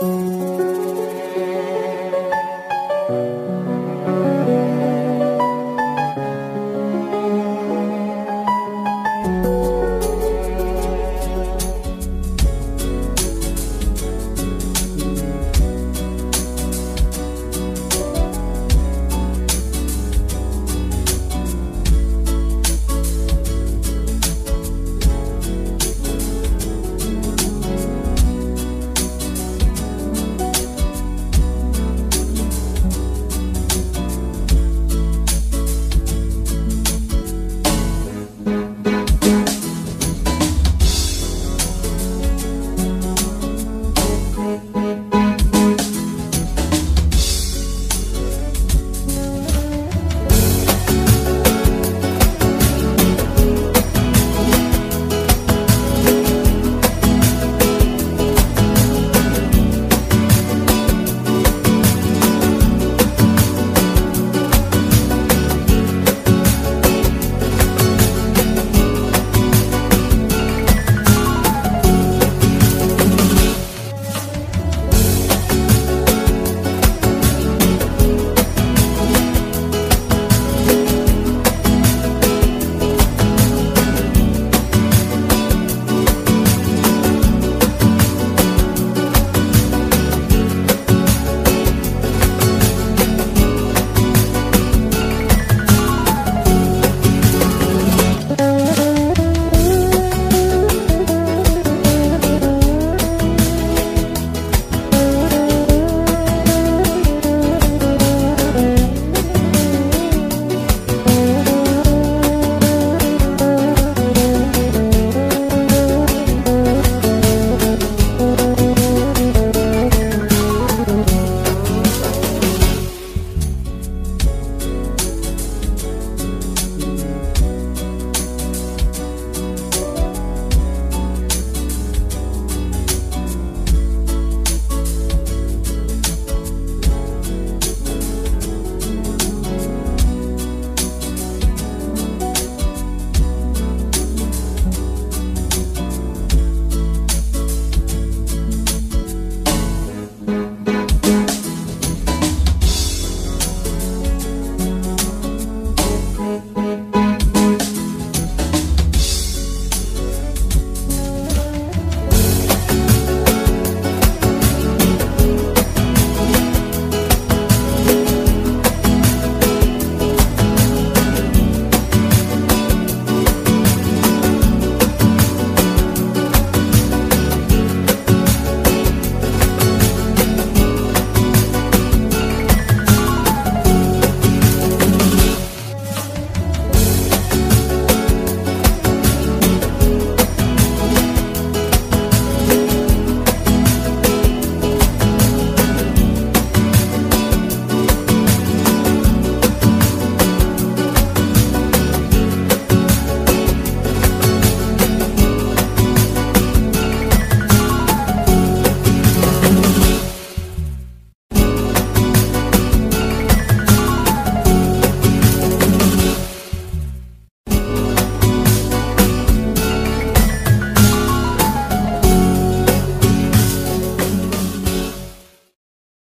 you.